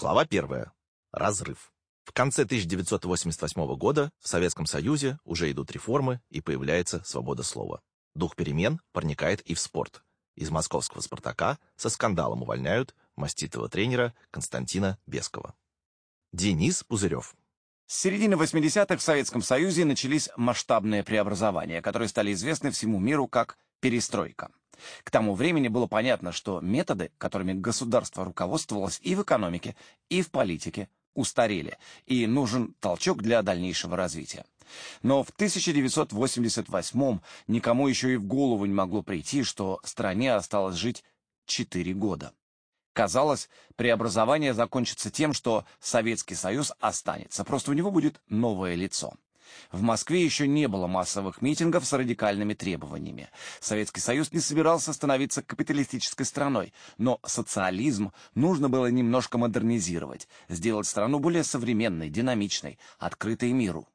Глава первая. Разрыв. В конце 1988 года в Советском Союзе уже идут реформы и появляется свобода слова. Дух перемен проникает и в спорт. Из московского «Спартака» со скандалом увольняют маститого тренера Константина Бескова. Денис Пузырев. С середины 80-х в Советском Союзе начались масштабные преобразования, которые стали известны всему миру как «перестройка». К тому времени было понятно, что методы, которыми государство руководствовалось и в экономике, и в политике, устарели, и нужен толчок для дальнейшего развития. Но в 1988-м никому еще и в голову не могло прийти, что стране осталось жить 4 года. Казалось, преобразование закончится тем, что Советский Союз останется, просто у него будет новое лицо. В Москве еще не было массовых митингов с радикальными требованиями. Советский Союз не собирался становиться капиталистической страной, но социализм нужно было немножко модернизировать, сделать страну более современной, динамичной, открытой миру.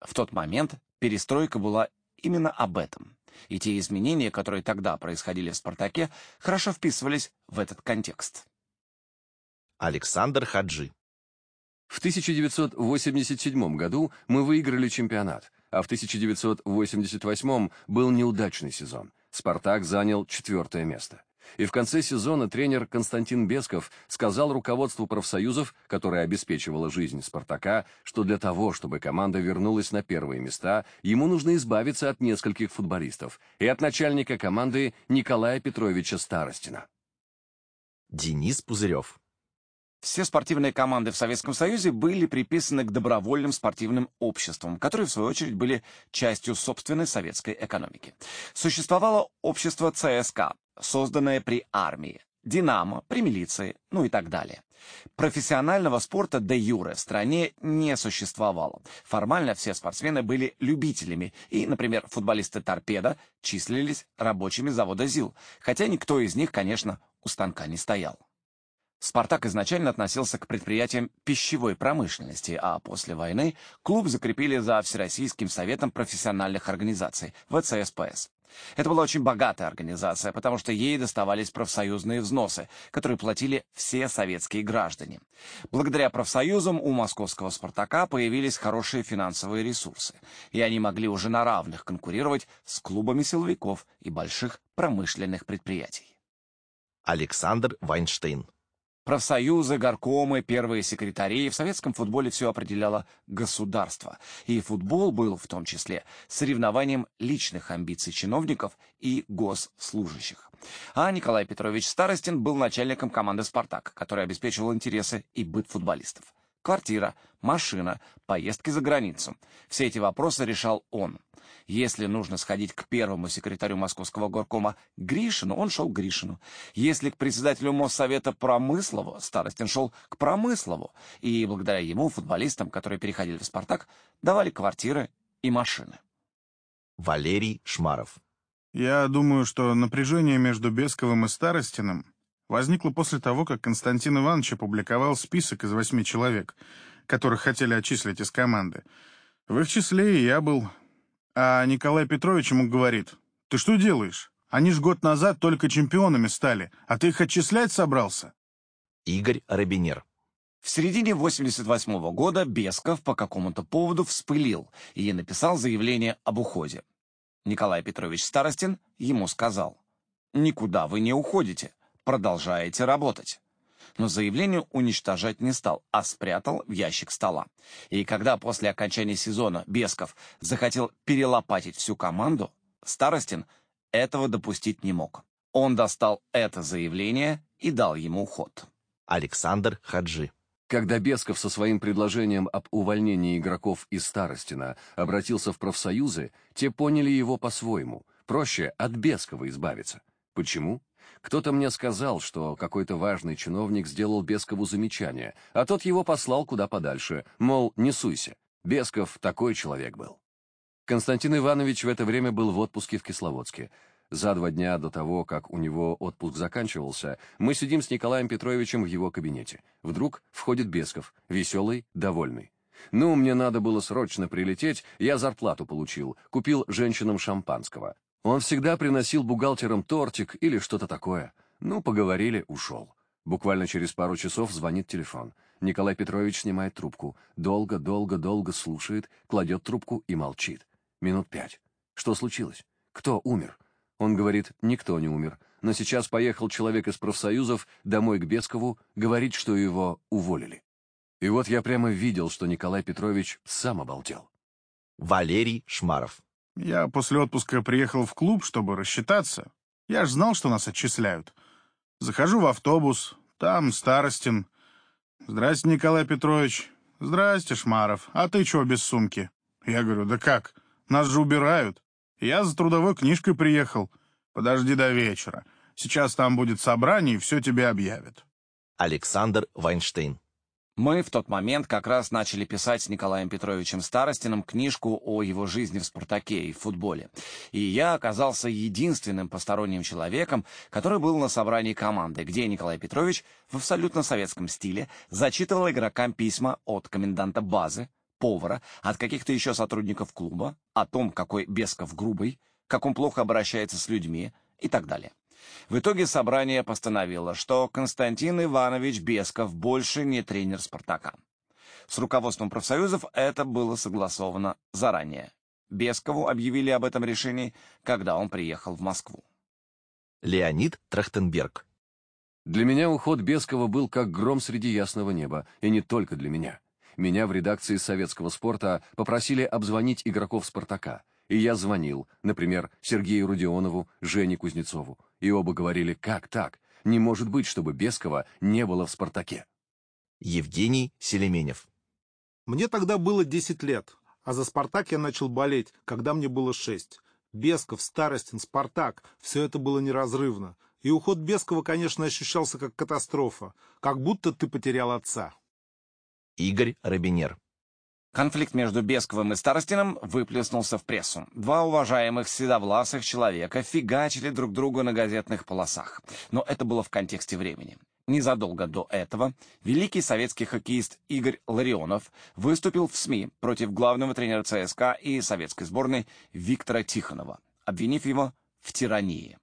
В тот момент перестройка была именно об этом. И те изменения, которые тогда происходили в «Спартаке», хорошо вписывались в этот контекст. Александр Хаджи. В 1987 году мы выиграли чемпионат, а в 1988 был неудачный сезон. «Спартак» занял четвертое место. И в конце сезона тренер Константин Бесков сказал руководству профсоюзов, которое обеспечивало жизнь «Спартака», что для того, чтобы команда вернулась на первые места, ему нужно избавиться от нескольких футболистов и от начальника команды Николая Петровича Старостина. Денис Пузырев. Все спортивные команды в Советском Союзе были приписаны к добровольным спортивным обществам, которые, в свою очередь, были частью собственной советской экономики. Существовало общество ЦСКА, созданное при армии, «Динамо», при милиции, ну и так далее. Профессионального спорта де юре в стране не существовало. Формально все спортсмены были любителями, и, например, футболисты «Торпеда» числились рабочими завода ЗИЛ, хотя никто из них, конечно, у станка не стоял. «Спартак» изначально относился к предприятиям пищевой промышленности, а после войны клуб закрепили за Всероссийским советом профессиональных организаций, ВЦСПС. Это была очень богатая организация, потому что ей доставались профсоюзные взносы, которые платили все советские граждане. Благодаря профсоюзам у московского «Спартака» появились хорошие финансовые ресурсы, и они могли уже на равных конкурировать с клубами силовиков и больших промышленных предприятий. Александр Вайнштейн. Профсоюзы, горкомы, первые секретари. В советском футболе все определяло государство. И футбол был, в том числе, соревнованием личных амбиций чиновников и госслужащих. А Николай Петрович Старостин был начальником команды «Спартак», который обеспечивал интересы и быт футболистов. Квартира, машина, поездки за границу. Все эти вопросы решал он. Если нужно сходить к первому секретарю Московского горкома Гришину, он шел к Гришину. Если к председателю Моссовета Промыслову, Старостин шел к Промыслову. И благодаря ему футболистам, которые переходили в «Спартак», давали квартиры и машины. Валерий Шмаров. Я думаю, что напряжение между Бесковым и Старостиным возникло после того, как Константин Иванович опубликовал список из восьми человек, которых хотели отчислить из команды. В их числе и я был. А Николай Петрович ему говорит, «Ты что делаешь? Они ж год назад только чемпионами стали, а ты их отчислять собрался?» Игорь Робинер. В середине 88 -го года Бесков по какому-то поводу вспылил и написал заявление об уходе. Николай Петрович Старостин ему сказал, «Никуда вы не уходите, продолжаете работать» но заявление уничтожать не стал, а спрятал в ящик стола. И когда после окончания сезона Бесков захотел перелопатить всю команду, Старостин этого допустить не мог. Он достал это заявление и дал ему ход. Александр Хаджи. Когда Бесков со своим предложением об увольнении игроков из Старостина обратился в профсоюзы, те поняли его по-своему. Проще от Бескова избавиться. Почему? Кто-то мне сказал, что какой-то важный чиновник сделал Бескову замечание, а тот его послал куда подальше, мол, не суйся. Бесков такой человек был. Константин Иванович в это время был в отпуске в Кисловодске. За два дня до того, как у него отпуск заканчивался, мы сидим с Николаем Петровичем в его кабинете. Вдруг входит Бесков, веселый, довольный. Ну, мне надо было срочно прилететь, я зарплату получил, купил женщинам шампанского. Он всегда приносил бухгалтерам тортик или что-то такое. Ну, поговорили, ушел. Буквально через пару часов звонит телефон. Николай Петрович снимает трубку. Долго, долго, долго слушает, кладет трубку и молчит. Минут пять. Что случилось? Кто умер? Он говорит, никто не умер. Но сейчас поехал человек из профсоюзов домой к Бескову, говорить, что его уволили. И вот я прямо видел, что Николай Петрович сам обалдел. Валерий Шмаров. Я после отпуска приехал в клуб, чтобы рассчитаться. Я ж знал, что нас отчисляют. Захожу в автобус, там Старостин. «Здрасте, Николай Петрович». «Здрасте, Шмаров. А ты чего без сумки?» Я говорю, «Да как? Нас же убирают». Я за трудовой книжкой приехал. Подожди до вечера. Сейчас там будет собрание, и все тебе объявят. Александр Вайнштейн. Мы в тот момент как раз начали писать с Николаем Петровичем Старостиным книжку о его жизни в «Спартаке» и в футболе. И я оказался единственным посторонним человеком, который был на собрании команды, где Николай Петрович в абсолютно советском стиле зачитывал игрокам письма от коменданта базы, повара, от каких-то еще сотрудников клуба, о том, какой Бесков грубый, как он плохо обращается с людьми и так далее. В итоге собрание постановило, что Константин Иванович Бесков больше не тренер «Спартака». С руководством профсоюзов это было согласовано заранее. Бескову объявили об этом решении, когда он приехал в Москву. Леонид Трахтенберг. Для меня уход Бескова был как гром среди ясного неба, и не только для меня. Меня в редакции советского спорта попросили обзвонить игроков «Спартака», и я звонил, например, Сергею Родионову, Жене Кузнецову. И оба говорили, как так? Не может быть, чтобы Бескова не было в «Спартаке». Евгений Селеменев. Мне тогда было 10 лет, а за «Спартак» я начал болеть, когда мне было 6. Бесков, Старостин, «Спартак» — все это было неразрывно. И уход Бескова, конечно, ощущался как катастрофа, как будто ты потерял отца. Игорь Робинер. Конфликт между Бесковым и Старостином выплеснулся в прессу. Два уважаемых седовласых человека фигачили друг друга на газетных полосах. Но это было в контексте времени. Незадолго до этого великий советский хоккеист Игорь Ларионов выступил в СМИ против главного тренера ЦСКА и советской сборной Виктора Тихонова, обвинив его в тирании.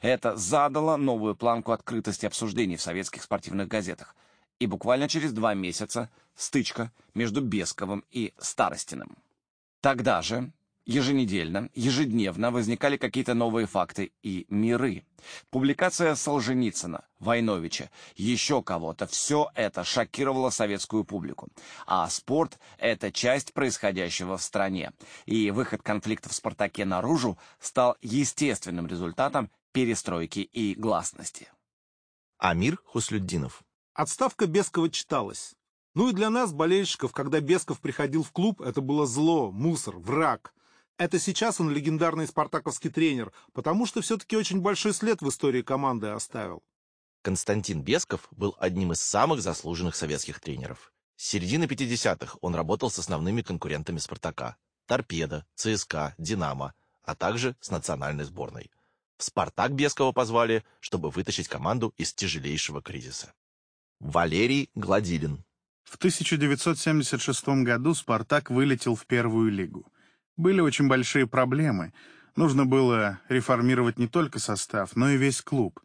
Это задало новую планку открытости обсуждений в советских спортивных газетах. И буквально через два месяца стычка между Бесковым и Старостиным. Тогда же, еженедельно, ежедневно возникали какие-то новые факты и миры. Публикация Солженицына, Войновича, еще кого-то, все это шокировало советскую публику. А спорт — это часть происходящего в стране. И выход конфликта в «Спартаке» наружу стал естественным результатом перестройки и гласности. Амир Хуслюддинов. Отставка Бескова читалась. Ну и для нас, болельщиков, когда Бесков приходил в клуб, это было зло, мусор, враг. Это сейчас он легендарный спартаковский тренер, потому что все-таки очень большой след в истории команды оставил. Константин Бесков был одним из самых заслуженных советских тренеров. С середины 50-х он работал с основными конкурентами «Спартака» — «Торпедо», «ЦСКА», «Динамо», а также с национальной сборной. В «Спартак» Бескова позвали, чтобы вытащить команду из тяжелейшего кризиса. Валерий Гладилин в 1976 году «Спартак» вылетел в первую лигу. Были очень большие проблемы. Нужно было реформировать не только состав, но и весь клуб.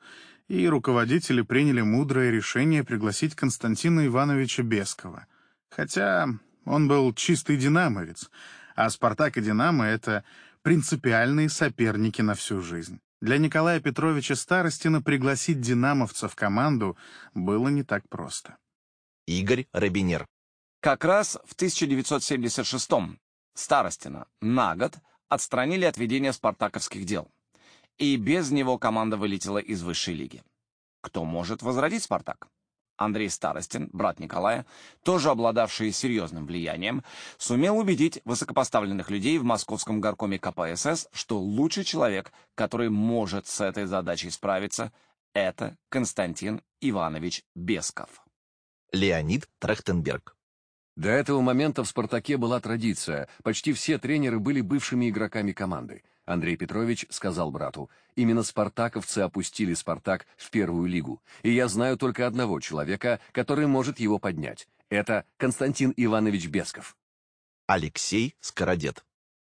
И руководители приняли мудрое решение пригласить Константина Ивановича Бескова. Хотя он был чистый динамовец, а «Спартак» и «Динамо» — это принципиальные соперники на всю жизнь. Для Николая Петровича Старостина пригласить «Динамовца» в команду было не так просто. Игорь Робинер. Как раз в 1976-м Старостина на год отстранили от ведения спартаковских дел. И без него команда вылетела из высшей лиги. Кто может возродить «Спартак»? Андрей Старостин, брат Николая, тоже обладавший серьезным влиянием, сумел убедить высокопоставленных людей в московском горкоме КПСС, что лучший человек, который может с этой задачей справиться, это Константин Иванович Бесков. Леонид Трахтенберг. До этого момента в «Спартаке» была традиция. Почти все тренеры были бывшими игроками команды. Андрей Петрович сказал брату, именно спартаковцы опустили «Спартак» в первую лигу. И я знаю только одного человека, который может его поднять. Это Константин Иванович Бесков. Алексей Скородет.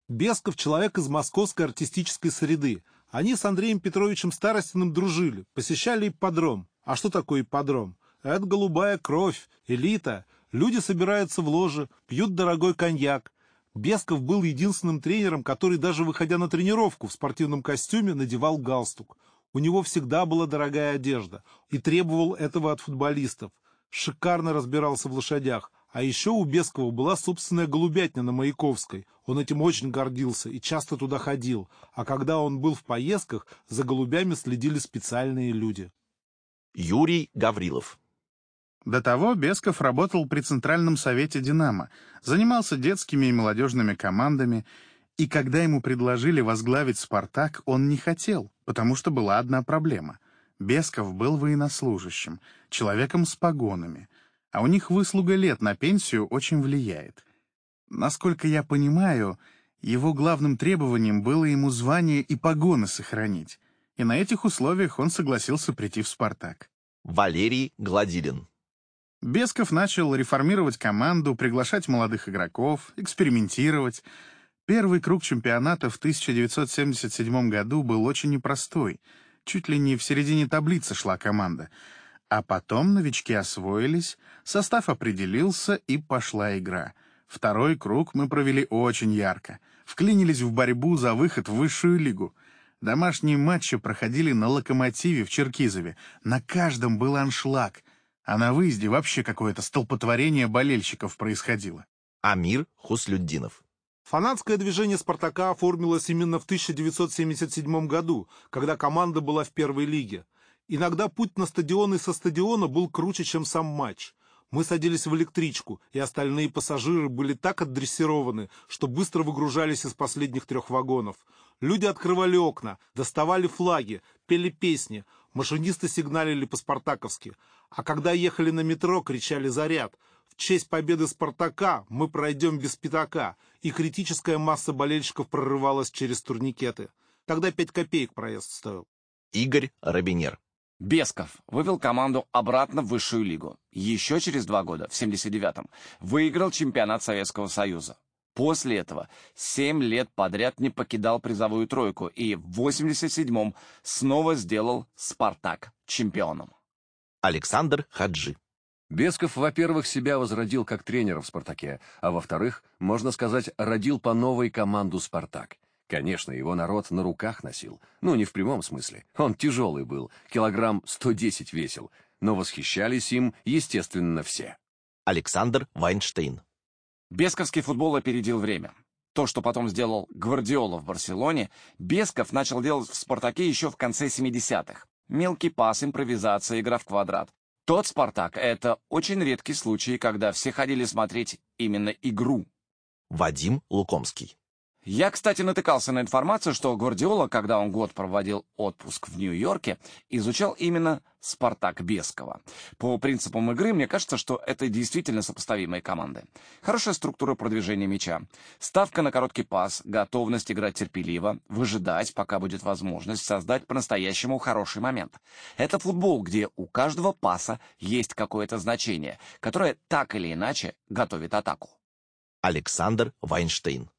Бесков — человек из московской артистической среды. Они с Андреем Петровичем Старостиным дружили, посещали ипподром. А что такое ипподром? Это голубая кровь, элита. Люди собираются в ложе, пьют дорогой коньяк. Бесков был единственным тренером, который даже выходя на тренировку в спортивном костюме надевал галстук. У него всегда была дорогая одежда и требовал этого от футболистов. Шикарно разбирался в лошадях, а еще у Бескова была собственная голубятня на Маяковской. Он этим очень гордился и часто туда ходил. А когда он был в поездках, за голубями следили специальные люди. Юрий Гаврилов До того Бесков работал при Центральном совете «Динамо», занимался детскими и молодежными командами, и когда ему предложили возглавить «Спартак», он не хотел, потому что была одна проблема. Бесков был военнослужащим, человеком с погонами — а у них выслуга лет на пенсию очень влияет. Насколько я понимаю, его главным требованием было ему звание и погоны сохранить, и на этих условиях он согласился прийти в «Спартак». Валерий Гладилин Бесков начал реформировать команду, приглашать молодых игроков, экспериментировать. Первый круг чемпионата в 1977 году был очень непростой. Чуть ли не в середине таблицы шла команда — а потом новички освоились, состав определился и пошла игра. Второй круг мы провели очень ярко. Вклинились в борьбу за выход в высшую лигу. Домашние матчи проходили на «Локомотиве» в Черкизове. На каждом был аншлаг. А на выезде вообще какое-то столпотворение болельщиков происходило. Амир Хуслюддинов Фанатское движение «Спартака» оформилось именно в 1977 году, когда команда была в первой лиге. Иногда путь на стадион и со стадиона был круче, чем сам матч. Мы садились в электричку, и остальные пассажиры были так отдрессированы, что быстро выгружались из последних трех вагонов. Люди открывали окна, доставали флаги, пели песни, машинисты сигналили по-спартаковски. А когда ехали на метро, кричали «Заряд!». В честь победы «Спартака» мы пройдем без пятака, и критическая масса болельщиков прорывалась через турникеты. Тогда пять копеек проезд стоил. Игорь Робинер Бесков вывел команду обратно в высшую лигу. Еще через два года, в 79-м, выиграл чемпионат Советского Союза. После этого семь лет подряд не покидал призовую тройку и в 87-м снова сделал «Спартак» чемпионом. Александр Хаджи Бесков, во-первых, себя возродил как тренер в «Спартаке», а во-вторых, можно сказать, родил по новой команду «Спартак». Конечно, его народ на руках носил. Ну, не в прямом смысле. Он тяжелый был, килограмм 110 весил. Но восхищались им, естественно, все. Александр Вайнштейн Бесковский футбол опередил время. То, что потом сделал Гвардиола в Барселоне, Бесков начал делать в «Спартаке» еще в конце 70-х. Мелкий пас, импровизация, игра в квадрат. Тот «Спартак» — это очень редкий случай, когда все ходили смотреть именно игру. Вадим Лукомский я, кстати, натыкался на информацию, что Гвардиола, когда он год проводил отпуск в Нью-Йорке, изучал именно «Спартак» Бескова. По принципам игры, мне кажется, что это действительно сопоставимые команды. Хорошая структура продвижения мяча, ставка на короткий пас, готовность играть терпеливо, выжидать, пока будет возможность создать по-настоящему хороший момент. Это футбол, где у каждого паса есть какое-то значение, которое так или иначе готовит атаку. Александр Вайнштейн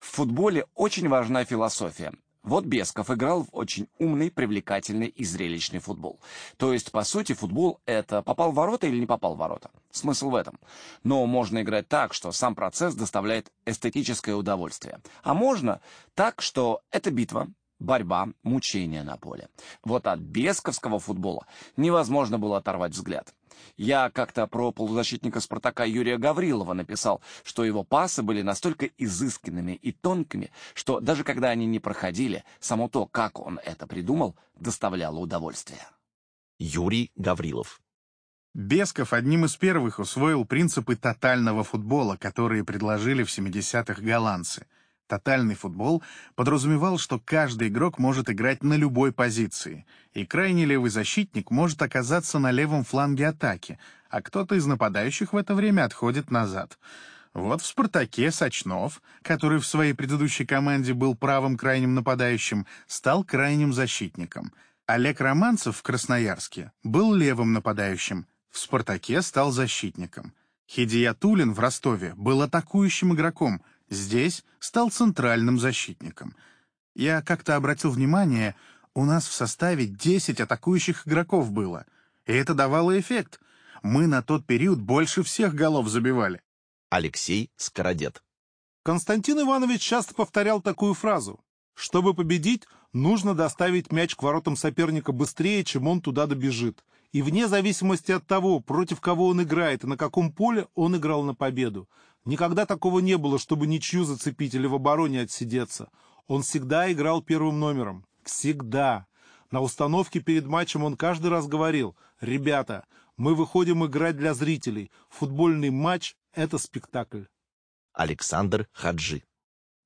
в футболе очень важна философия. Вот Бесков играл в очень умный, привлекательный и зрелищный футбол. То есть, по сути, футбол — это попал в ворота или не попал в ворота. Смысл в этом. Но можно играть так, что сам процесс доставляет эстетическое удовольствие. А можно так, что это битва, борьба, мучение на поле. Вот от бесковского футбола невозможно было оторвать взгляд. Я как-то про полузащитника «Спартака» Юрия Гаврилова написал, что его пасы были настолько изысканными и тонкими, что даже когда они не проходили, само то, как он это придумал, доставляло удовольствие. Юрий Гаврилов Бесков одним из первых усвоил принципы тотального футбола, которые предложили в 70-х голландцы — Тотальный футбол подразумевал, что каждый игрок может играть на любой позиции, и крайний левый защитник может оказаться на левом фланге атаки, а кто-то из нападающих в это время отходит назад. Вот в «Спартаке» Сочнов, который в своей предыдущей команде был правым крайним нападающим, стал крайним защитником. Олег Романцев в Красноярске был левым нападающим, в «Спартаке» стал защитником. Хидия Тулин в Ростове был атакующим игроком — Здесь стал центральным защитником. Я как-то обратил внимание, у нас в составе 10 атакующих игроков было. И это давало эффект. Мы на тот период больше всех голов забивали. Алексей Скородет. Константин Иванович часто повторял такую фразу. Чтобы победить, нужно доставить мяч к воротам соперника быстрее, чем он туда добежит. И вне зависимости от того, против кого он играет и на каком поле, он играл на победу. Никогда такого не было, чтобы ничью зацепить или в обороне отсидеться. Он всегда играл первым номером. Всегда. На установке перед матчем он каждый раз говорил, «Ребята, мы выходим играть для зрителей. Футбольный матч — это спектакль». Александр Хаджи.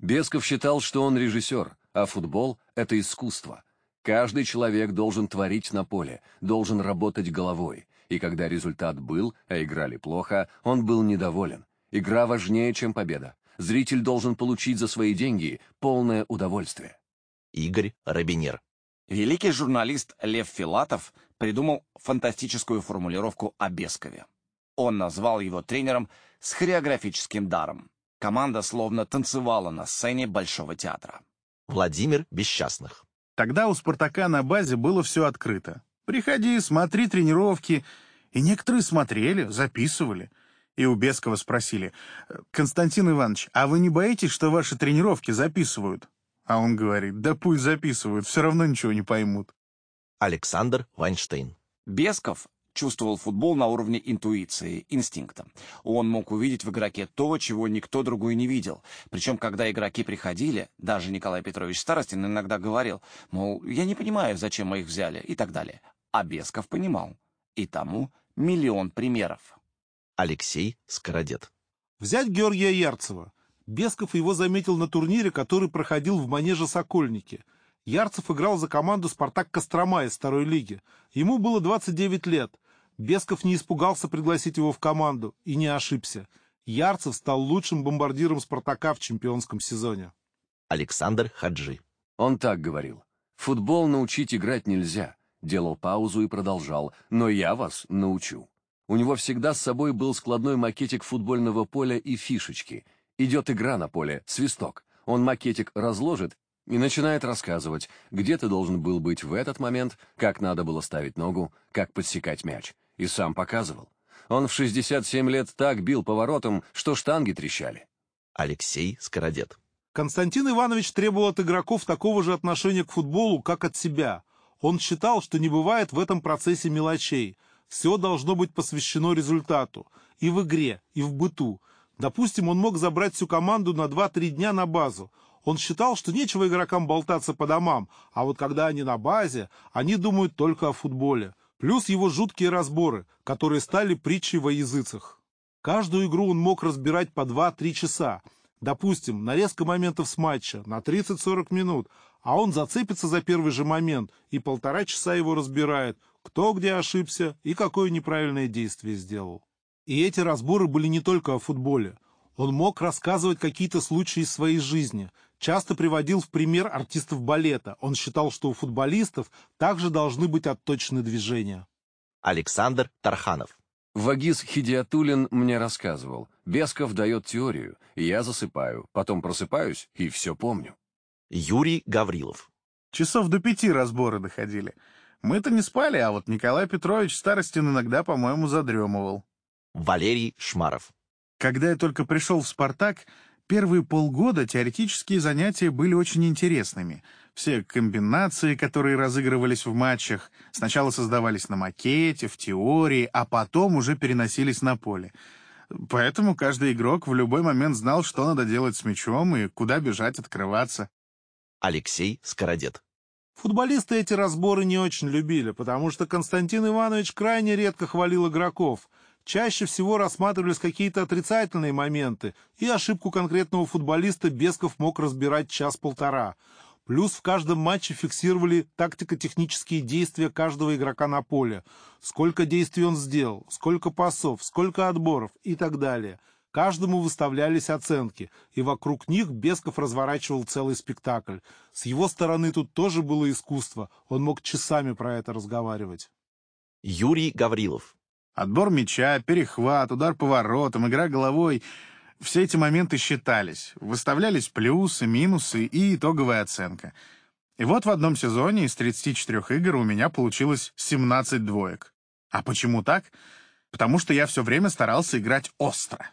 Бесков считал, что он режиссер, а футбол — это искусство. Каждый человек должен творить на поле, должен работать головой. И когда результат был, а играли плохо, он был недоволен. Игра важнее, чем победа. Зритель должен получить за свои деньги полное удовольствие. Игорь Робинер. Великий журналист Лев Филатов придумал фантастическую формулировку о Бескове. Он назвал его тренером с хореографическим даром. Команда словно танцевала на сцене Большого театра. Владимир Бесчастных. Тогда у «Спартака» на базе было все открыто. Приходи, смотри тренировки. И некоторые смотрели, записывали. И у Бескова спросили, «Константин Иванович, а вы не боитесь, что ваши тренировки записывают?» А он говорит, «Да пусть записывают, все равно ничего не поймут». Александр Вайнштейн. Бесков чувствовал футбол на уровне интуиции, инстинкта. Он мог увидеть в игроке то, чего никто другой не видел. Причем, когда игроки приходили, даже Николай Петрович Старостин иногда говорил, мол, я не понимаю, зачем мы их взяли, и так далее. А Бесков понимал. И тому миллион примеров. Алексей Скородет. Взять Георгия Ярцева. Бесков его заметил на турнире, который проходил в манеже «Сокольники». Ярцев играл за команду «Спартак Кострома» из второй лиги. Ему было 29 лет. Бесков не испугался пригласить его в команду и не ошибся. Ярцев стал лучшим бомбардиром «Спартака» в чемпионском сезоне. Александр Хаджи. Он так говорил. «Футбол научить играть нельзя». Делал паузу и продолжал. «Но я вас научу». У него всегда с собой был складной макетик футбольного поля и фишечки. Идет игра на поле, свисток. Он макетик разложит и начинает рассказывать, где ты должен был быть в этот момент, как надо было ставить ногу, как подсекать мяч. И сам показывал. Он в 67 лет так бил поворотом, что штанги трещали. Алексей Скородет. Константин Иванович требовал от игроков такого же отношения к футболу, как от себя. Он считал, что не бывает в этом процессе мелочей. Все должно быть посвящено результату. И в игре, и в быту. Допустим, он мог забрать всю команду на 2-3 дня на базу. Он считал, что нечего игрокам болтаться по домам, а вот когда они на базе, они думают только о футболе. Плюс его жуткие разборы, которые стали притчей во языцах. Каждую игру он мог разбирать по 2-3 часа. Допустим, нарезка моментов с матча на 30-40 минут, а он зацепится за первый же момент и полтора часа его разбирает, кто где ошибся и какое неправильное действие сделал. И эти разборы были не только о футболе. Он мог рассказывать какие-то случаи из своей жизни, часто приводил в пример артистов балета. Он считал, что у футболистов также должны быть отточены движения. Александр Тарханов. Вагиз Хидиатулин мне рассказывал. Бесков дает теорию, и я засыпаю, потом просыпаюсь и все помню. Юрий Гаврилов. Часов до пяти разборы доходили. Мы-то не спали, а вот Николай Петрович Старостин иногда, по-моему, задремывал. Валерий Шмаров. Когда я только пришел в «Спартак», первые полгода теоретические занятия были очень интересными. Все комбинации, которые разыгрывались в матчах, сначала создавались на макете, в теории, а потом уже переносились на поле. Поэтому каждый игрок в любой момент знал, что надо делать с мячом и куда бежать, открываться. Алексей Скородет. Футболисты эти разборы не очень любили, потому что Константин Иванович крайне редко хвалил игроков. Чаще всего рассматривались какие-то отрицательные моменты, и ошибку конкретного футболиста Бесков мог разбирать час-полтора. Плюс в каждом матче фиксировали тактико-технические действия каждого игрока на поле. Сколько действий он сделал, сколько пасов, сколько отборов и так далее. Каждому выставлялись оценки, и вокруг них Бесков разворачивал целый спектакль. С его стороны тут тоже было искусство, он мог часами про это разговаривать. Юрий Гаврилов. Отбор мяча, перехват, удар поворотом, игра головой — все эти моменты считались, выставлялись плюсы, минусы и итоговая оценка. И вот в одном сезоне из 34 игр у меня получилось 17 двоек. А почему так? потому что я все время старался играть остро.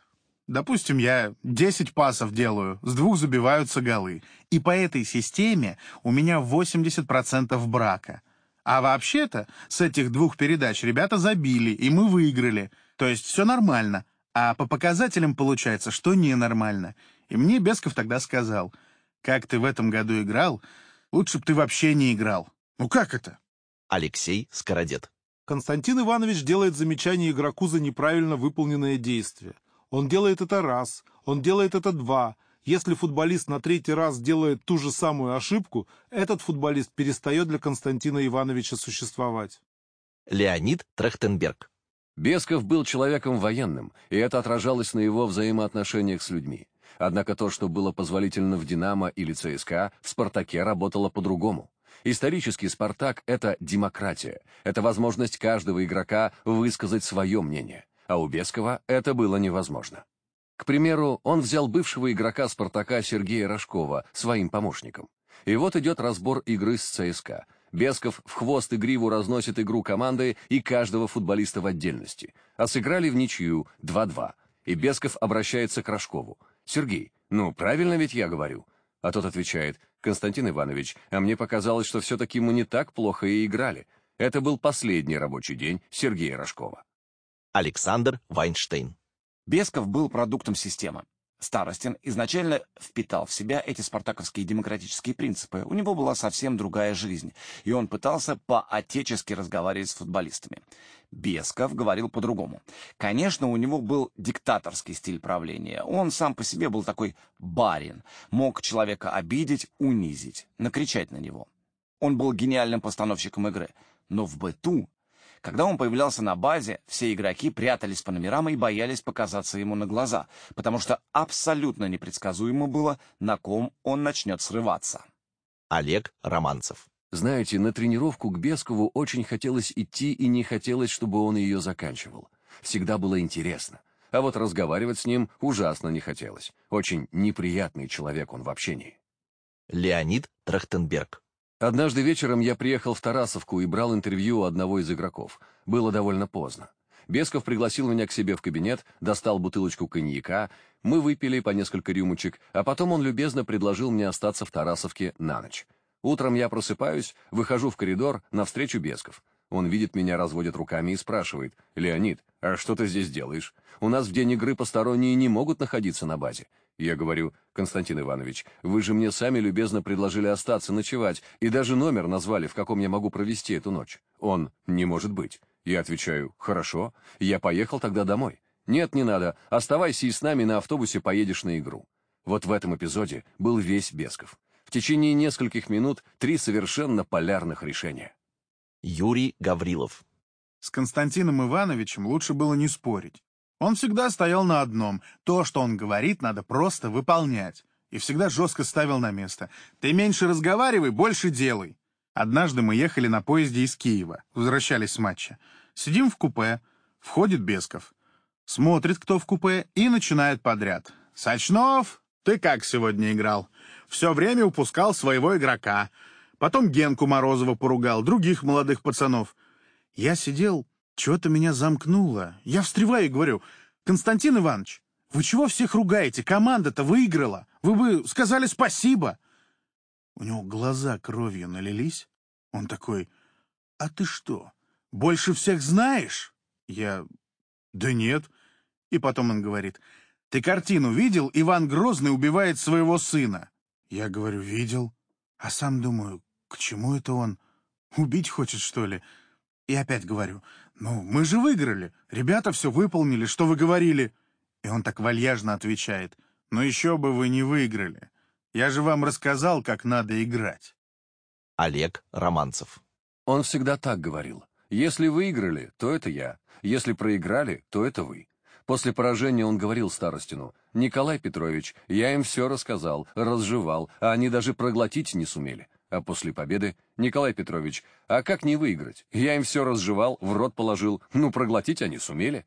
Допустим, я 10 пасов делаю, с двух забиваются голы. И по этой системе у меня 80% брака. А вообще-то с этих двух передач ребята забили, и мы выиграли. То есть все нормально. А по показателям получается, что ненормально. И мне Бесков тогда сказал, как ты в этом году играл, лучше бы ты вообще не играл. Ну как это? Алексей Скородет. Константин Иванович делает замечание игроку за неправильно выполненное действие. Он делает это раз, он делает это два. Если футболист на третий раз делает ту же самую ошибку, этот футболист перестает для Константина Ивановича существовать. Леонид Трехтенберг. Бесков был человеком военным, и это отражалось на его взаимоотношениях с людьми. Однако то, что было позволительно в «Динамо» или «ЦСКА», в «Спартаке» работало по-другому. Исторический «Спартак» — это демократия, это возможность каждого игрока высказать свое мнение а у Бескова это было невозможно. К примеру, он взял бывшего игрока «Спартака» Сергея Рожкова своим помощником. И вот идет разбор игры с ЦСКА. Бесков в хвост и гриву разносит игру команды и каждого футболиста в отдельности. А сыграли в ничью 2-2. И Бесков обращается к Рожкову. «Сергей, ну правильно ведь я говорю?» А тот отвечает, «Константин Иванович, а мне показалось, что все-таки мы не так плохо и играли». Это был последний рабочий день Сергея Рожкова. Александр Вайнштейн. Бесков был продуктом системы. Старостин изначально впитал в себя эти спартаковские демократические принципы. У него была совсем другая жизнь, и он пытался по-отечески разговаривать с футболистами. Бесков говорил по-другому. Конечно, у него был диктаторский стиль правления. Он сам по себе был такой барин, мог человека обидеть, унизить, накричать на него. Он был гениальным постановщиком игры, но в быту когда он появлялся на базе, все игроки прятались по номерам и боялись показаться ему на глаза, потому что абсолютно непредсказуемо было, на ком он начнет срываться. Олег Романцев. Знаете, на тренировку к Бескову очень хотелось идти и не хотелось, чтобы он ее заканчивал. Всегда было интересно. А вот разговаривать с ним ужасно не хотелось. Очень неприятный человек он в общении. Леонид Трахтенберг. Однажды вечером я приехал в Тарасовку и брал интервью у одного из игроков. Было довольно поздно. Бесков пригласил меня к себе в кабинет, достал бутылочку коньяка, мы выпили по несколько рюмочек, а потом он любезно предложил мне остаться в Тарасовке на ночь. Утром я просыпаюсь, выхожу в коридор, навстречу Бесков. Он видит меня, разводит руками и спрашивает, «Леонид, а что ты здесь делаешь? У нас в день игры посторонние не могут находиться на базе. Я говорю, Константин Иванович, вы же мне сами любезно предложили остаться ночевать и даже номер назвали, в каком я могу провести эту ночь. Он, не может быть. Я отвечаю, хорошо, я поехал тогда домой. Нет, не надо, оставайся и с нами на автобусе поедешь на игру. Вот в этом эпизоде был весь Бесков. В течение нескольких минут три совершенно полярных решения. Юрий Гаврилов. С Константином Ивановичем лучше было не спорить. Он всегда стоял на одном. То, что он говорит, надо просто выполнять. И всегда жестко ставил на место. Ты меньше разговаривай, больше делай. Однажды мы ехали на поезде из Киева, возвращались с матча. Сидим в купе, входит Бесков. Смотрит, кто в купе, и начинает подряд. «Сочнов, ты как сегодня играл? Все время упускал своего игрока. Потом Генку Морозова поругал, других молодых пацанов. Я сидел, чего-то меня замкнуло. Я встреваю и говорю, «Константин Иванович, вы чего всех ругаете? Команда-то выиграла. Вы бы сказали спасибо». У него глаза кровью налились. Он такой, «А ты что, больше всех знаешь?» Я, «Да нет». И потом он говорит, «Ты картину видел? Иван Грозный убивает своего сына». Я говорю, «Видел». А сам думаю, к чему это он? Убить хочет, что ли? И опять говорю, «Ну, мы же выиграли. Ребята все выполнили, что вы говорили». И он так вальяжно отвечает, «Ну еще бы вы не выиграли. Я же вам рассказал, как надо играть». Олег Романцев. Он всегда так говорил. «Если выиграли, то это я. Если проиграли, то это вы». После поражения он говорил Старостину, «Николай Петрович, я им все рассказал, разжевал, а они даже проглотить не сумели. А после победы Николай Петрович, а как не выиграть? Я им все разжевал, в рот положил, ну проглотить они сумели.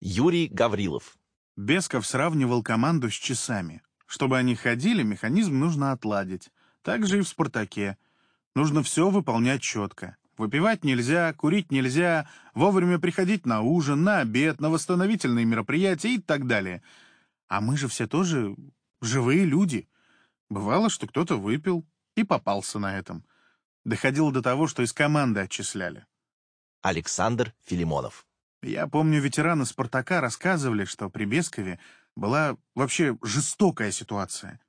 Юрий Гаврилов. Бесков сравнивал команду с часами. Чтобы они ходили, механизм нужно отладить. Так же и в «Спартаке». Нужно все выполнять четко. Выпивать нельзя, курить нельзя, вовремя приходить на ужин, на обед, на восстановительные мероприятия и так далее. А мы же все тоже живые люди. Бывало, что кто-то выпил и попался на этом. Доходило до того, что из команды отчисляли. Александр Филимонов. Я помню, ветераны «Спартака» рассказывали, что при Бескове была вообще жестокая ситуация.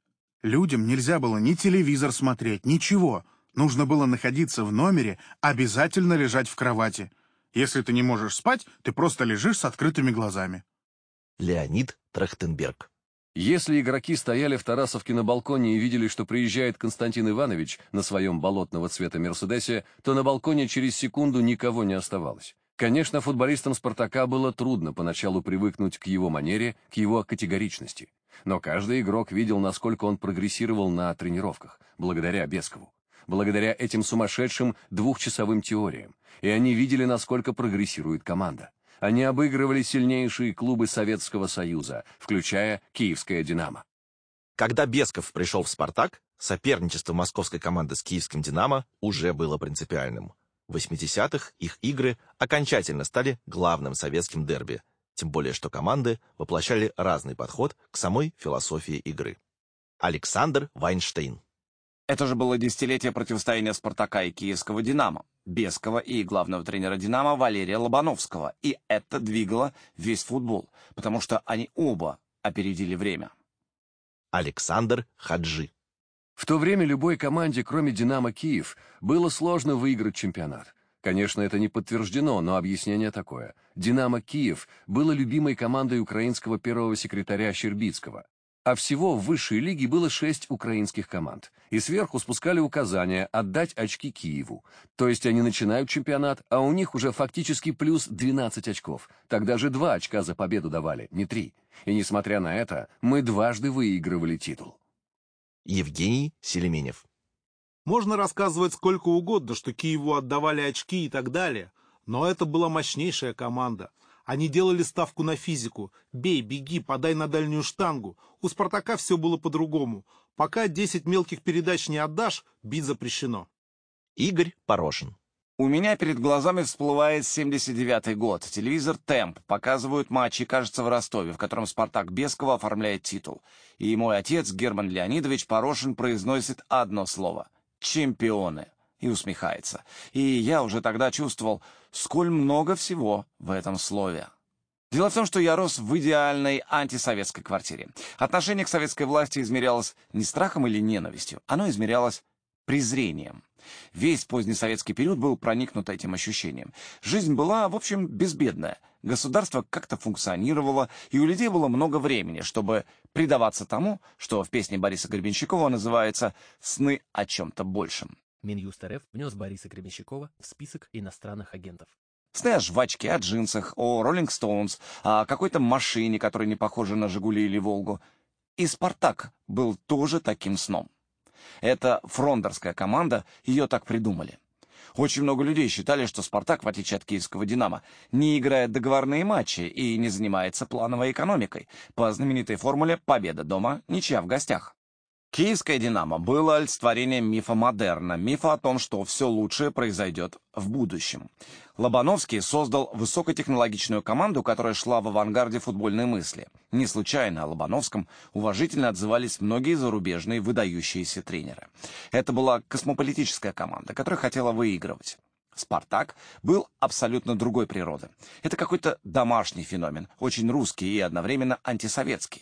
Людям нельзя было ни телевизор смотреть, ничего — Нужно было находиться в номере, обязательно лежать в кровати. Если ты не можешь спать, ты просто лежишь с открытыми глазами. Леонид Трахтенберг. Если игроки стояли в Тарасовке на балконе и видели, что приезжает Константин Иванович на своем болотного цвета Мерседесе, то на балконе через секунду никого не оставалось. Конечно, футболистам «Спартака» было трудно поначалу привыкнуть к его манере, к его категоричности. Но каждый игрок видел, насколько он прогрессировал на тренировках, благодаря Бескову благодаря этим сумасшедшим двухчасовым теориям, и они видели, насколько прогрессирует команда. Они обыгрывали сильнейшие клубы Советского Союза, включая Киевское «Динамо». Когда Бесков пришел в «Спартак», соперничество московской команды с киевским «Динамо» уже было принципиальным. В 80-х их игры окончательно стали главным советским дерби, тем более что команды воплощали разный подход к самой философии игры. Александр Вайнштейн это же было десятилетие противостояния «Спартака» и киевского «Динамо», Бескова и главного тренера «Динамо» Валерия Лобановского. И это двигало весь футбол, потому что они оба опередили время. Александр Хаджи В то время любой команде, кроме «Динамо» Киев, было сложно выиграть чемпионат. Конечно, это не подтверждено, но объяснение такое. «Динамо Киев» было любимой командой украинского первого секретаря Щербицкого. А всего в высшей лиге было шесть украинских команд. И сверху спускали указания отдать очки Киеву. То есть они начинают чемпионат, а у них уже фактически плюс 12 очков. Тогда же два очка за победу давали, не три. И несмотря на это, мы дважды выигрывали титул. Евгений Селеменев Можно рассказывать сколько угодно, что Киеву отдавали очки и так далее, но это была мощнейшая команда — они делали ставку на физику. Бей, беги, подай на дальнюю штангу. У «Спартака» все было по-другому. Пока 10 мелких передач не отдашь, бить запрещено. Игорь Порошин. У меня перед глазами всплывает 79-й год. Телевизор «Темп». Показывают матчи, кажется, в Ростове, в котором «Спартак» Бескова оформляет титул. И мой отец, Герман Леонидович Порошин, произносит одно слово — «Чемпионы» и усмехается. И я уже тогда чувствовал, сколь много всего в этом слове. Дело в том, что я рос в идеальной антисоветской квартире. Отношение к советской власти измерялось не страхом или ненавистью, оно измерялось презрением. Весь поздний советский период был проникнут этим ощущением. Жизнь была, в общем, безбедная. Государство как-то функционировало, и у людей было много времени, чтобы предаваться тому, что в песне Бориса Гребенщикова называется «сны о чем-то большем». Минюст РФ внес Бориса Гребенщикова в список иностранных агентов. Сны о жвачке, о джинсах, о Роллинг Стоунс, о какой-то машине, которая не похожа на «Жигули» или «Волгу». И «Спартак» был тоже таким сном. Это фрондерская команда, ее так придумали. Очень много людей считали, что «Спартак», в отличие от киевского «Динамо», не играет договорные матчи и не занимается плановой экономикой по знаменитой формуле «победа дома, ничья в гостях». Киевское «Динамо» было олицетворением мифа модерна, мифа о том, что все лучшее произойдет в будущем. Лобановский создал высокотехнологичную команду, которая шла в авангарде футбольной мысли. Не случайно о Лобановском уважительно отзывались многие зарубежные выдающиеся тренеры. Это была космополитическая команда, которая хотела выигрывать. «Спартак» был абсолютно другой природы. Это какой-то домашний феномен, очень русский и одновременно антисоветский.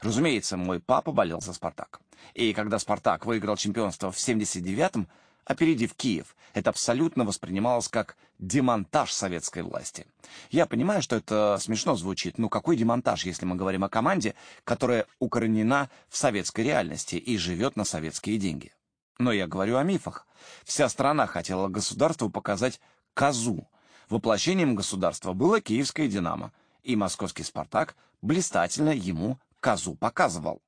Разумеется, мой папа болел за «Спартак». И когда «Спартак» выиграл чемпионство в 79-м, опередив Киев, это абсолютно воспринималось как демонтаж советской власти. Я понимаю, что это смешно звучит, но какой демонтаж, если мы говорим о команде, которая укоренена в советской реальности и живет на советские деньги? Но я говорю о мифах. Вся страна хотела государству показать козу. Воплощением государства было киевское «Динамо», и московский «Спартак» блистательно ему козу показывал.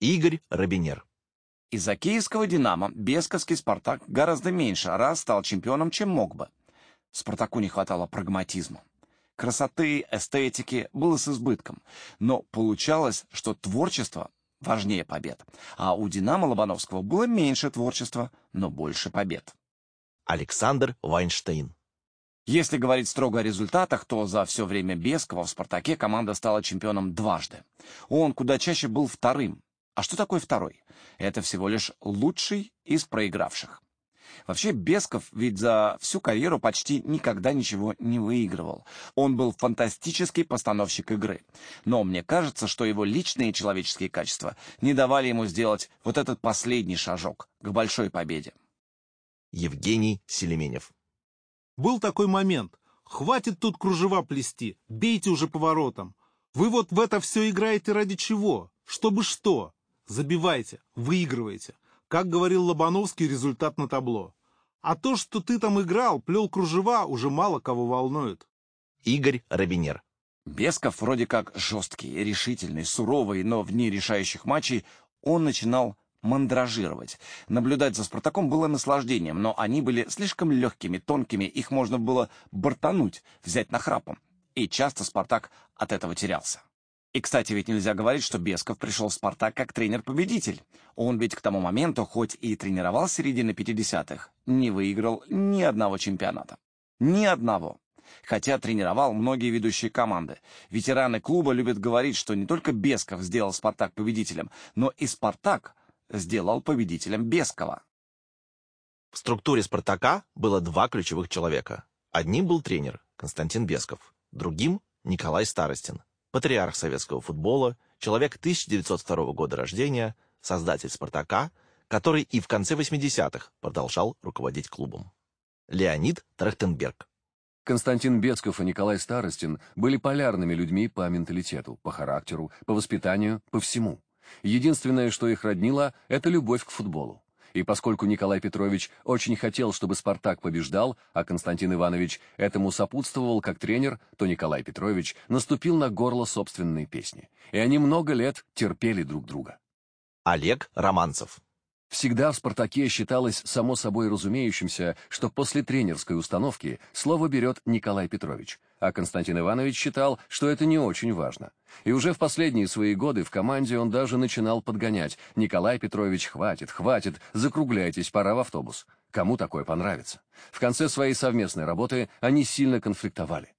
Игорь Робинер Из-за киевского «Динамо» Бесковский «Спартак» гораздо меньше раз стал чемпионом, чем мог бы. «Спартаку» не хватало прагматизма. Красоты, эстетики было с избытком, но получалось, что творчество важнее побед, а у «Динамо» Лобановского было меньше творчества, но больше побед. Александр Вайнштейн. Если говорить строго о результатах, то за все время Бескова в «Спартаке» команда стала чемпионом дважды. Он куда чаще был вторым. А что такое второй? Это всего лишь лучший из проигравших. Вообще, Бесков ведь за всю карьеру почти никогда ничего не выигрывал. Он был фантастический постановщик игры. Но мне кажется, что его личные человеческие качества не давали ему сделать вот этот последний шажок к большой победе. Евгений Селеменев. Был такой момент. Хватит тут кружева плести, бейте уже поворотом. Вы вот в это все играете ради чего? Чтобы что? Забивайте, выигрывайте. Как говорил Лобановский, результат на табло. А то, что ты там играл, плел кружева, уже мало кого волнует. Игорь Робинер. Бесков вроде как жесткий, решительный, суровый, но в дни решающих матчей он начинал мандражировать. Наблюдать за «Спартаком» было наслаждением, но они были слишком легкими, тонкими, их можно было бортануть, взять на храпом. И часто «Спартак» от этого терялся. И, кстати, ведь нельзя говорить, что Бесков пришел в «Спартак» как тренер-победитель. Он ведь к тому моменту, хоть и тренировал середины 50-х, не выиграл ни одного чемпионата. Ни одного. Хотя тренировал многие ведущие команды. Ветераны клуба любят говорить, что не только Бесков сделал «Спартак» победителем, но и «Спартак» сделал победителем Бескова. В структуре «Спартака» было два ключевых человека. Одним был тренер Константин Бесков, другим — Николай Старостин, патриарх советского футбола, человек 1902 года рождения, создатель «Спартака», который и в конце 80-х продолжал руководить клубом. Леонид Трахтенберг. Константин Бесков и Николай Старостин были полярными людьми по менталитету, по характеру, по воспитанию, по всему. Единственное, что их роднило, это любовь к футболу. И поскольку Николай Петрович очень хотел, чтобы «Спартак» побеждал, а Константин Иванович этому сопутствовал как тренер, то Николай Петрович наступил на горло собственной песни. И они много лет терпели друг друга. Олег Романцев. Всегда в «Спартаке» считалось само собой разумеющимся, что после тренерской установки слово берет Николай Петрович, а Константин Иванович считал, что это не очень важно. И уже в последние свои годы в команде он даже начинал подгонять «Николай Петрович, хватит, хватит, закругляйтесь, пора в автобус». Кому такое понравится? В конце своей совместной работы они сильно конфликтовали.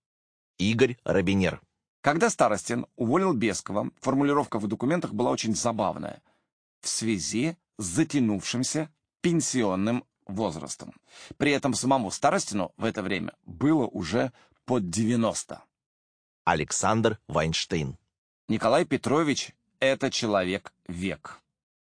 Игорь Робинер. Когда Старостин уволил Бескова, формулировка в документах была очень забавная. В связи затянувшимся пенсионным возрастом. При этом самому Старостину в это время было уже под 90. Александр Вайнштейн. Николай Петрович — это человек век.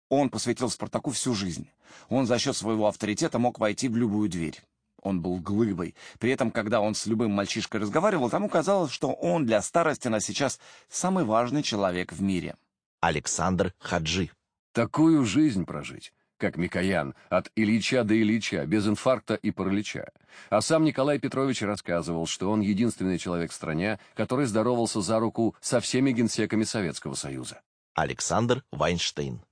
Он посвятил «Спартаку» всю жизнь. Он за счет своего авторитета мог войти в любую дверь. Он был глыбой. При этом, когда он с любым мальчишкой разговаривал, тому казалось, что он для Старостина сейчас самый важный человек в мире. Александр Хаджи. Такую жизнь прожить, как Микоян, от Ильича до Ильича, без инфаркта и паралича. А сам Николай Петрович рассказывал, что он единственный человек в стране, который здоровался за руку со всеми генсеками Советского Союза. Александр Вайнштейн.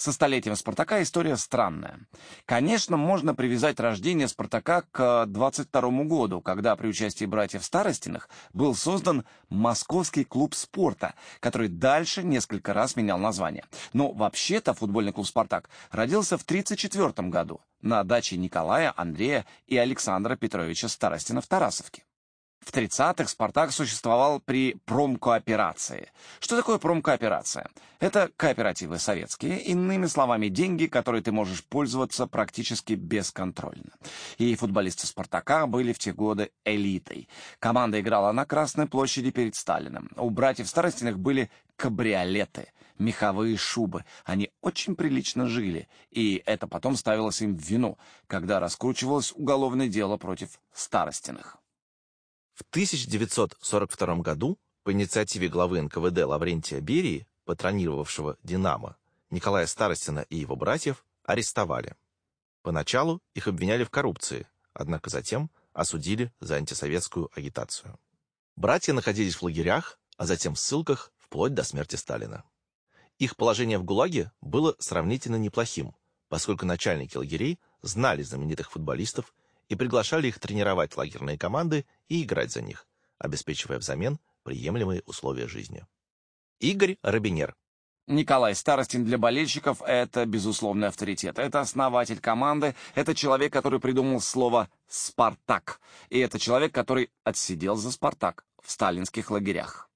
Со столетием Спартака история странная. Конечно, можно привязать рождение Спартака к 22 году, когда при участии братьев Старостиных был создан Московский клуб спорта, который дальше несколько раз менял название. Но вообще-то футбольный клуб «Спартак» родился в 1934 году на даче Николая, Андрея и Александра Петровича Старостина в Тарасовке. В 30-х «Спартак» существовал при промкооперации. Что такое промкооперация? Это кооперативы советские, иными словами, деньги, которые ты можешь пользоваться практически бесконтрольно. И футболисты «Спартака» были в те годы элитой. Команда играла на Красной площади перед Сталиным. У братьев Старостиных были кабриолеты, меховые шубы. Они очень прилично жили, и это потом ставилось им в вину, когда раскручивалось уголовное дело против Старостиных. В 1942 году по инициативе главы НКВД Лаврентия Берии, патронировавшего «Динамо», Николая Старостина и его братьев арестовали. Поначалу их обвиняли в коррупции, однако затем осудили за антисоветскую агитацию. Братья находились в лагерях, а затем в ссылках вплоть до смерти Сталина. Их положение в ГУЛАГе было сравнительно неплохим, поскольку начальники лагерей знали знаменитых футболистов и приглашали их тренировать лагерные команды и играть за них, обеспечивая взамен приемлемые условия жизни. Игорь Робинер. Николай Старостин для болельщиков — это безусловный авторитет. Это основатель команды, это человек, который придумал слово «Спартак». И это человек, который отсидел за «Спартак» в сталинских лагерях.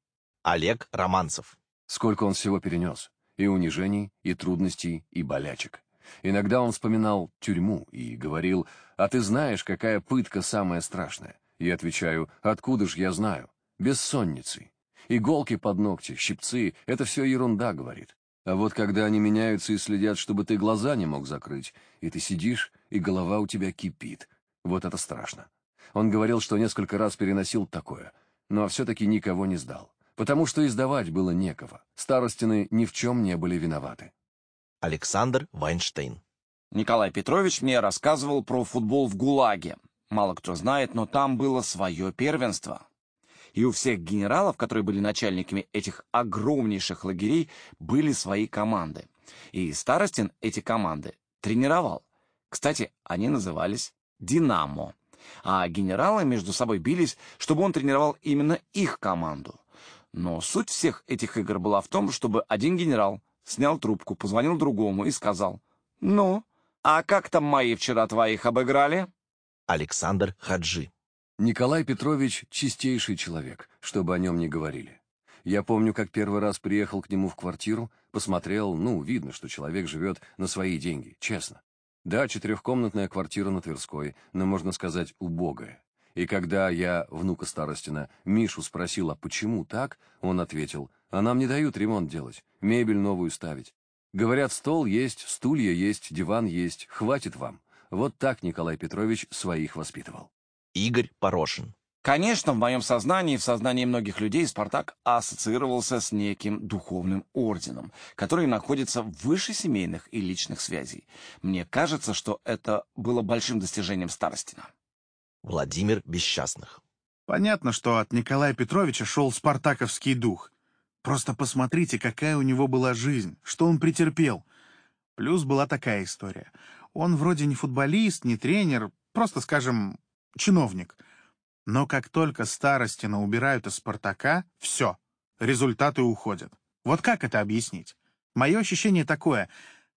Олег Романцев. Сколько он всего перенес. И унижений, и трудностей, и болячек. Иногда он вспоминал тюрьму и говорил, «А ты знаешь, какая пытка самая страшная?» Я отвечаю, «Откуда ж я знаю?» Бессонницей. Иголки под ногти, щипцы — это все ерунда, говорит. А вот когда они меняются и следят, чтобы ты глаза не мог закрыть, и ты сидишь, и голова у тебя кипит, вот это страшно. Он говорил, что несколько раз переносил такое, но все-таки никого не сдал, потому что издавать было некого. Старостины ни в чем не были виноваты. Александр Вайнштейн. Николай Петрович мне рассказывал про футбол в ГУЛАГе. Мало кто знает, но там было свое первенство. И у всех генералов, которые были начальниками этих огромнейших лагерей, были свои команды. И Старостин эти команды тренировал. Кстати, они назывались «Динамо». А генералы между собой бились, чтобы он тренировал именно их команду. Но суть всех этих игр была в том, чтобы один генерал снял трубку, позвонил другому и сказал, «Ну, а как там мои вчера твоих обыграли?» Александр Хаджи. Николай Петрович — чистейший человек, чтобы о нем не говорили. Я помню, как первый раз приехал к нему в квартиру, посмотрел, ну, видно, что человек живет на свои деньги, честно. Да, четырехкомнатная квартира на Тверской, но, можно сказать, убогая. И когда я, внука Старостина, Мишу спросил, а почему так, он ответил, а нам не дают ремонт делать, мебель новую ставить. Говорят, стол есть, стулья есть, диван есть, хватит вам. Вот так Николай Петрович своих воспитывал. Игорь Порошин. Конечно, в моем сознании и в сознании многих людей Спартак ассоциировался с неким духовным орденом, который находится выше семейных и личных связей. Мне кажется, что это было большим достижением Старостина. Владимир Бесчастных. Понятно, что от Николая Петровича шел спартаковский дух. Просто посмотрите, какая у него была жизнь, что он претерпел. Плюс была такая история. Он вроде не футболист, не тренер, просто, скажем, чиновник. Но как только Старостина убирают из «Спартака», все, результаты уходят. Вот как это объяснить? Мое ощущение такое.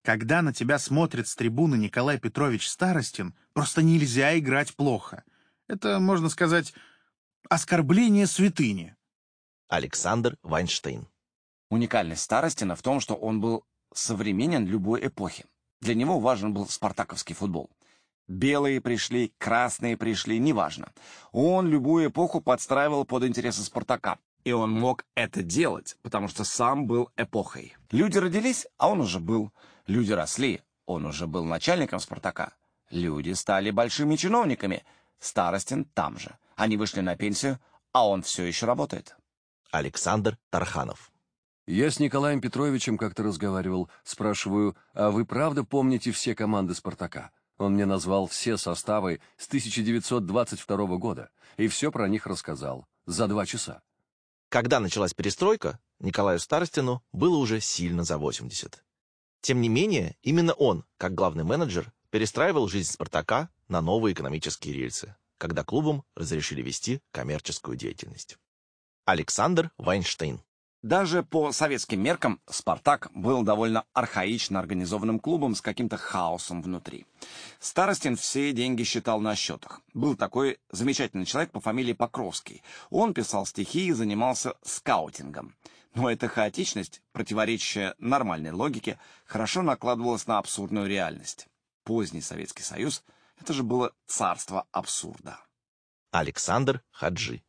Когда на тебя смотрит с трибуны Николай Петрович Старостин, просто нельзя играть плохо. Это, можно сказать, оскорбление святыни. Александр Вайнштейн. Уникальность Старостина в том, что он был современен любой эпохи. Для него важен был спартаковский футбол. Белые пришли, красные пришли, неважно. Он любую эпоху подстраивал под интересы Спартака. И он мог это делать, потому что сам был эпохой. Люди родились, а он уже был. Люди росли, он уже был начальником Спартака. Люди стали большими чиновниками. Старостин там же. Они вышли на пенсию, а он все еще работает. Александр Тарханов. Я с Николаем Петровичем как-то разговаривал, спрашиваю, а вы правда помните все команды «Спартака»? Он мне назвал все составы с 1922 года и все про них рассказал за два часа. Когда началась перестройка, Николаю Старостину было уже сильно за 80. Тем не менее, именно он, как главный менеджер, перестраивал жизнь «Спартака» на новые экономические рельсы, когда клубам разрешили вести коммерческую деятельность. Александр Вайнштейн даже по советским меркам «Спартак» был довольно архаично организованным клубом с каким-то хаосом внутри. Старостин все деньги считал на счетах. Был такой замечательный человек по фамилии Покровский. Он писал стихи и занимался скаутингом. Но эта хаотичность, противоречащая нормальной логике, хорошо накладывалась на абсурдную реальность. Поздний Советский Союз — это же было царство абсурда. Александр Хаджи.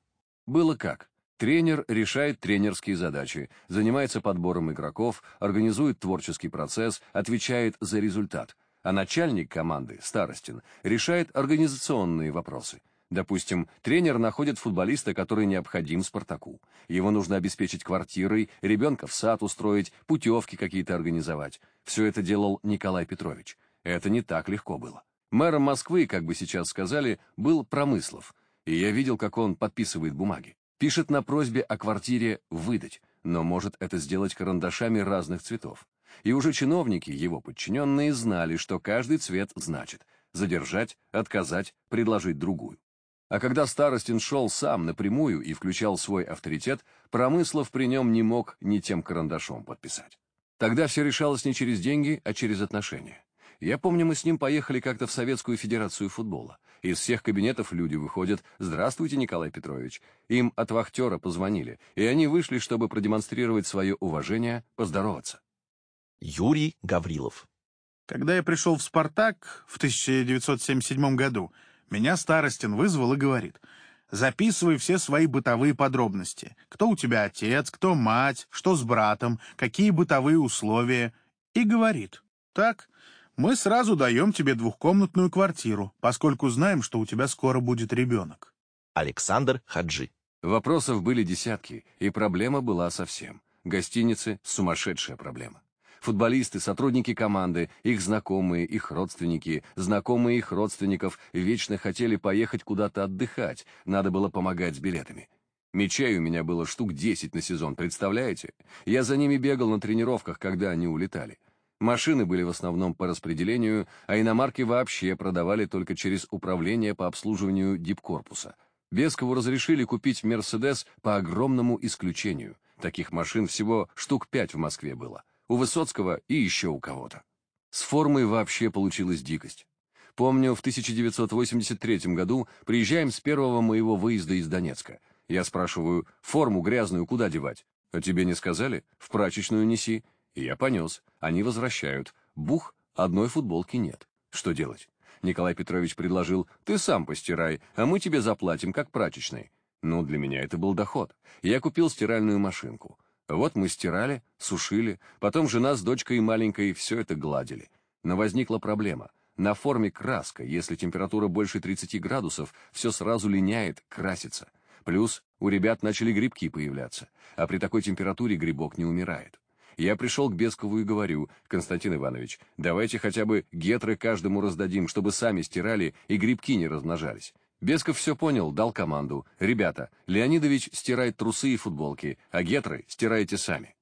Было как. Тренер решает тренерские задачи, занимается подбором игроков, организует творческий процесс, отвечает за результат. А начальник команды, Старостин, решает организационные вопросы. Допустим, тренер находит футболиста, который необходим Спартаку. Его нужно обеспечить квартирой, ребенка в сад устроить, путевки какие-то организовать. Все это делал Николай Петрович. Это не так легко было. Мэром Москвы, как бы сейчас сказали, был Промыслов. И я видел, как он подписывает бумаги. Пишет на просьбе о квартире выдать, но может это сделать карандашами разных цветов. И уже чиновники, его подчиненные, знали, что каждый цвет значит задержать, отказать, предложить другую. А когда Старостин шел сам напрямую и включал свой авторитет, Промыслов при нем не мог ни тем карандашом подписать. Тогда все решалось не через деньги, а через отношения. Я помню, мы с ним поехали как-то в Советскую Федерацию футбола. Из всех кабинетов люди выходят «Здравствуйте, Николай Петрович». Им от вахтера позвонили, и они вышли, чтобы продемонстрировать свое уважение, поздороваться. Юрий Гаврилов. Когда я пришел в «Спартак» в 1977 году, меня Старостин вызвал и говорит, «Записывай все свои бытовые подробности. Кто у тебя отец, кто мать, что с братом, какие бытовые условия». И говорит, «Так, мы сразу даем тебе двухкомнатную квартиру, поскольку знаем, что у тебя скоро будет ребенок». Александр Хаджи. Вопросов были десятки, и проблема была совсем. Гостиницы — сумасшедшая проблема. Футболисты, сотрудники команды, их знакомые, их родственники, знакомые их родственников вечно хотели поехать куда-то отдыхать, надо было помогать с билетами. Мечей у меня было штук 10 на сезон, представляете? Я за ними бегал на тренировках, когда они улетали. Машины были в основном по распределению, а иномарки вообще продавали только через управление по обслуживанию дипкорпуса. Бескову разрешили купить «Мерседес» по огромному исключению. Таких машин всего штук пять в Москве было. У Высоцкого и еще у кого-то. С формой вообще получилась дикость. Помню, в 1983 году приезжаем с первого моего выезда из Донецка. Я спрашиваю, форму грязную куда девать? А тебе не сказали? В прачечную неси. Я понес. Они возвращают. Бух, одной футболки нет. Что делать? Николай Петрович предложил, ты сам постирай, а мы тебе заплатим, как прачечной. Ну, для меня это был доход. Я купил стиральную машинку. Вот мы стирали, сушили, потом жена с дочкой и маленькой все это гладили. Но возникла проблема. На форме краска, если температура больше 30 градусов, все сразу линяет, красится. Плюс у ребят начали грибки появляться, а при такой температуре грибок не умирает. Я пришел к Бескову и говорю, Константин Иванович, давайте хотя бы гетры каждому раздадим, чтобы сами стирали и грибки не размножались. Бесков все понял, дал команду. Ребята, Леонидович стирает трусы и футболки, а гетры стираете сами.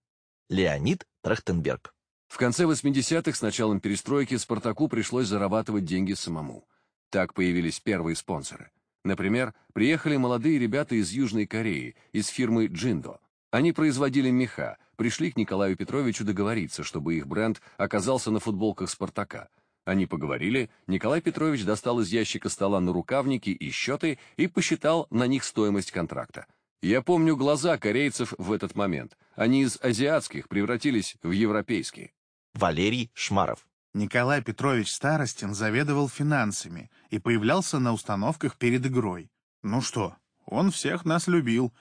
Леонид Трахтенберг. В конце 80-х с началом перестройки «Спартаку» пришлось зарабатывать деньги самому. Так появились первые спонсоры. Например, приехали молодые ребята из Южной Кореи, из фирмы «Джиндо». Они производили меха, пришли к Николаю Петровичу договориться, чтобы их бренд оказался на футболках «Спартака». Они поговорили, Николай Петрович достал из ящика стола на рукавники и счеты и посчитал на них стоимость контракта. Я помню глаза корейцев в этот момент. Они из азиатских превратились в европейские. Валерий Шмаров. Николай Петрович Старостин заведовал финансами и появлялся на установках перед игрой. Ну что, он всех нас любил,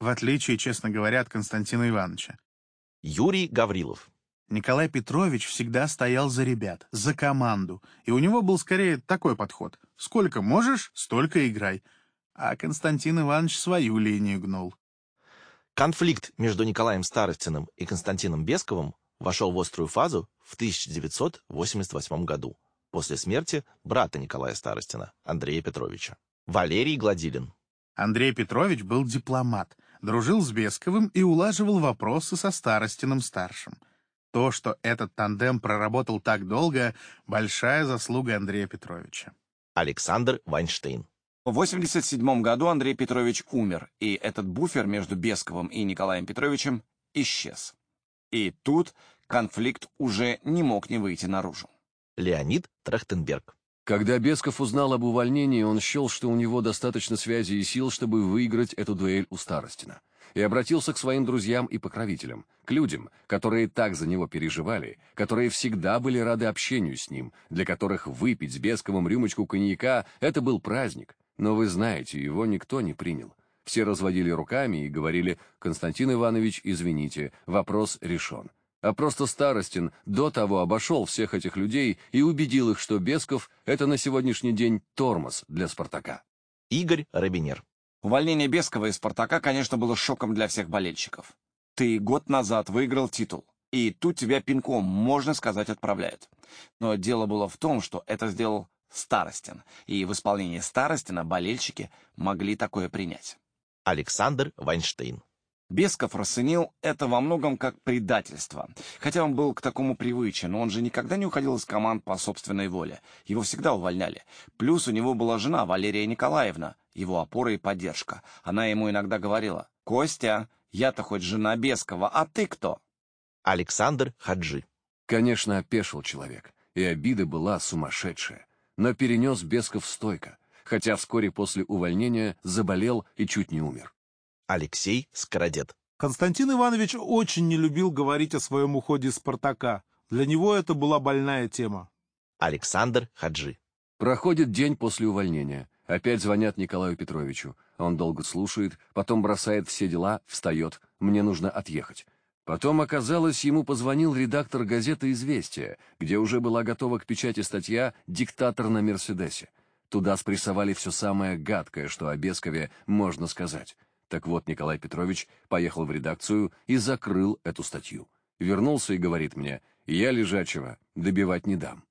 в отличие, честно говоря, от Константина Ивановича. Юрий Гаврилов. Николай Петрович всегда стоял за ребят, за команду, и у него был скорее такой подход. Сколько можешь, столько играй. А Константин Иванович свою линию гнул. Конфликт между Николаем Старостиным и Константином Бесковым вошел в острую фазу в 1988 году, после смерти брата Николая Старостина, Андрея Петровича. Валерий Гладилин. Андрей Петрович был дипломат, дружил с Бесковым и улаживал вопросы со Старостиным-старшим. То, что этот тандем проработал так долго, большая заслуга Андрея Петровича. Александр Вайнштейн. В 1987 году Андрей Петрович умер, и этот буфер между Бесковым и Николаем Петровичем исчез. И тут конфликт уже не мог не выйти наружу. Леонид Трахтенберг. Когда Бесков узнал об увольнении, он счел, что у него достаточно связи и сил, чтобы выиграть эту дуэль у Старостина, и обратился к своим друзьям и покровителям, к людям, которые так за него переживали, которые всегда были рады общению с ним, для которых выпить с Бесковым рюмочку коньяка — это был праздник. Но вы знаете, его никто не принял. Все разводили руками и говорили «Константин Иванович, извините, вопрос решен». А просто Старостин до того обошел всех этих людей и убедил их, что Бесков — это на сегодняшний день тормоз для «Спартака». Игорь Робинер. Увольнение Бескова из «Спартака», конечно, было шоком для всех болельщиков. Ты год назад выиграл титул, и тут тебя пинком, можно сказать, отправляют. Но дело было в том, что это сделал Старостин, и в исполнении Старостина болельщики могли такое принять. Александр Вайнштейн. Бесков расценил это во многом как предательство. Хотя он был к такому привычен, но он же никогда не уходил из команд по собственной воле. Его всегда увольняли. Плюс у него была жена Валерия Николаевна, его опора и поддержка. Она ему иногда говорила, «Костя, я-то хоть жена Бескова, а ты кто?» Александр Хаджи. Конечно, опешил человек, и обида была сумасшедшая. Но перенес Бесков стойко, хотя вскоре после увольнения заболел и чуть не умер. Алексей Скородет. Константин Иванович очень не любил говорить о своем уходе из «Спартака». Для него это была больная тема. Александр Хаджи. Проходит день после увольнения. Опять звонят Николаю Петровичу. Он долго слушает, потом бросает все дела, встает. Мне нужно отъехать. Потом оказалось, ему позвонил редактор газеты «Известия», где уже была готова к печати статья «Диктатор на Мерседесе». Туда спрессовали все самое гадкое, что о Бескове можно сказать. Так вот, Николай Петрович поехал в редакцию и закрыл эту статью. Вернулся и говорит мне, я лежачего добивать не дам.